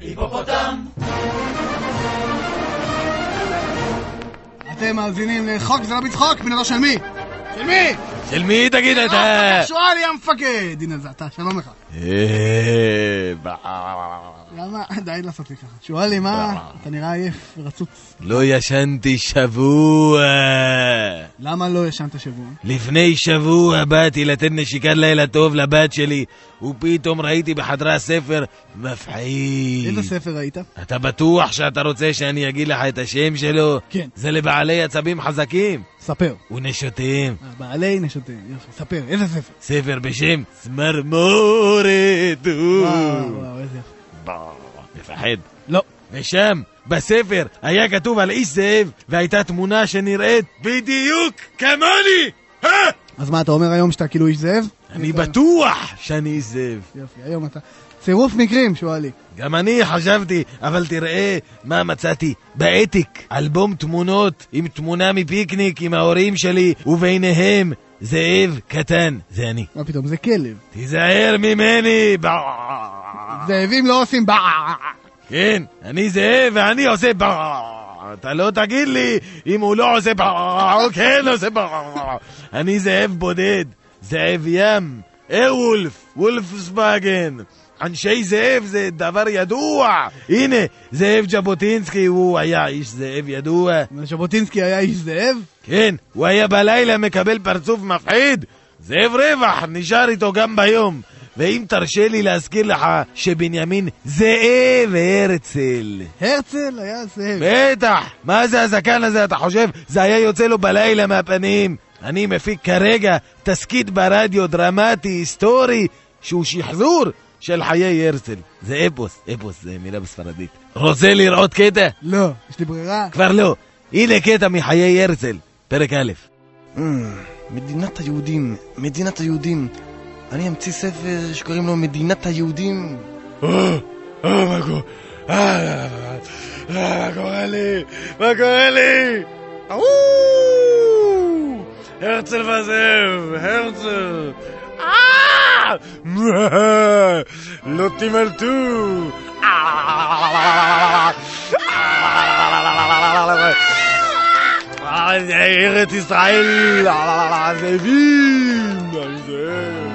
היפופוטם! אתם מאזינים לחוק זה לא בצחוק, בנדו של מי? של מי? של מי תגיד אתה? שואלי המפקד! הנה זה אתה, שלום לך. למה? די לעשות לי ככה. שואלי, מה? אתה נראה עייף ורצוץ. לא ישנתי שבוע. למה לא ישנת שבוע? לפני שבוע באתי לתת נשיקת לילה טוב לבת שלי, ופתאום ראיתי בחדרי הספר מפחיד. איזה ספר ראית? אתה בטוח שאתה רוצה שאני אגיד לך את השם שלו? כן. זה לבעלי עצבים חזקים ספר. ונשותיהם. אה, בעלי נשותים. יופי, ספר, איזה ספר? ספר בשם צמרמורת. וואו, וואו, איזה יופי. מפחד. לא. ושם, בספר, היה כתוב על איש זאב, והייתה תמונה שנראית בדיוק כמוני! אה! אז מה, אתה אומר היום שאתה כאילו איש זאב? אני בטוח שאני איש זאב. יופי, היום אתה... צירוף מקרים, שואלי. גם אני חשבתי, אבל תראה מה מצאתי. בעתיק, אלבום תמונות עם תמונה מפיקניק עם ההורים שלי, וביניהם זאב קטן. זה אני. מה פתאום, זה כלב. תיזהר ממני! זאבים לא עושים ב... כן, אני זאב ואני עושה ב... אתה לא תגיד לי אם הוא לא עושה ב... או כן עושה ב... אני זאב בודד, זאב ים, איירולף, וולפסווגן. אנשי זאב זה דבר ידוע. הנה, זאב ז'בוטינסקי, הוא היה איש זאב ידוע. ז'בוטינסקי היה איש זאב? כן, הוא היה בלילה מקבל פרצוף מפחיד. זאב רווח נשאר איתו גם ביום. ואם תרשה לי להזכיר לך שבנימין זאב הרצל. הרצל היה זאב. בטח! מה זה הזקן הזה, אתה חושב? זה היה יוצא לו בלילה מהפנים. אני מפיק כרגע תסכית ברדיו דרמטי, היסטורי, שהוא שחזור של חיי הרצל. זה אפוס, אפוס זה מילה בספרדית. רוצה לראות קטע? לא, יש לי ברירה. כבר לא. הנה קטע מחיי הרצל, פרק א'. מדינת היהודים, מדינת היהודים. אני אמציא ספר שקוראים לו מדינת היהודים. מה קורה לי? מה קורה לי? הרצל וזאב, הרצל. אה! לא תימלטו! ארץ ישראל, זאבים! אני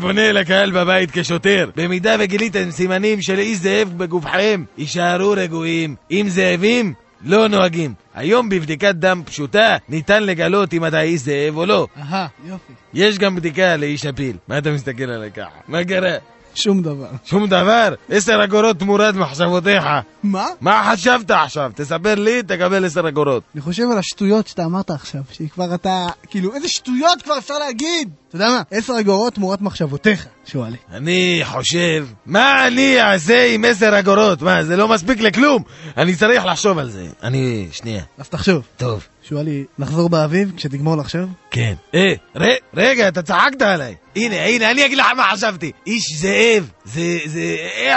פונה אל הקהל בבית כשוטר. במידה וגיליתם סימנים של אי זאב בגופכם, הישארו רגועים. אם זאבים, לא נוהגים. היום בבדיקת דם פשוטה ניתן לגלות אם אתה איש זאב או לא. אהה, יופי. יש גם בדיקה לאיש הפיל. מה אתה מסתכל עליי ככה? מה קרה? שום דבר. שום דבר? עשר אגורות תמורת מחשבותיך. מה? מה חשבת עכשיו? תספר לי, תקבל עשר אגורות. אני חושב על השטויות שאתה אמרת עכשיו, שכבר אתה... כאילו, איזה שטויות כבר אפשר להגיד? אתה יודע מה? עשר אגורות תמורת מחשבותיך, שואלי. אני חושב, מה אני אעשה עם עשר אגורות? מה, זה לא מספיק לכלום. אני צריך לחשוב על זה. אני... שנייה. אז תחשוב. טוב. שואלי, נחזור באביב כשתגמור לחשוב? כן. אה, ר, רגע, אתה צחקת עליי. הנה, הנה, אני אגיד לך מה חשבתי. איש זאב, זה, זה,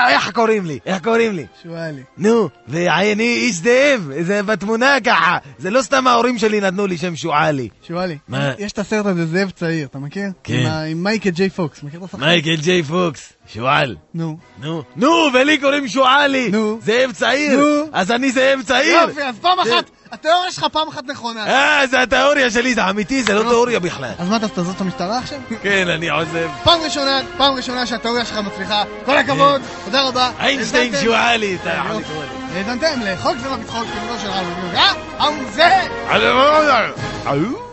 איך קוראים לי? איך קוראים לי? שואלי. נו, ואני איש זאב, זה בתמונה ככה. זה לא סתם ההורים שלי נתנו לי שם שועלי. שואלי. מה? יש את הסרט הזה, זאב צעיר, אתה מכיר? כן. עם מייקל ג'יי פוקס, מכיר את השחקן? מייקל ג'יי פוקס, שועל. נו. נו, נו, ולי קוראים שועלי. נו. זאב צעיר. נו. אז אני זאב צעיר. יופי, אז פעם אחת, התיאוריה שלך פעם אחת נכונה. אה, זה התיאוריה שלי, זה אמיתי, זה לא תיאוריה בכלל. אז מה, אתה תעזוב את המשטרה עכשיו? כן, אני עוזב. פעם ראשונה, פעם ראשונה שהתיאוריה שלך מצליחה. כל הכבוד, תודה רבה. כן. איינשטיין שועלי, אתה יכול. לקרוא לי. האזנתם לחוק זה לא בצחוק, כבודו של רב. אה? ההוא זה!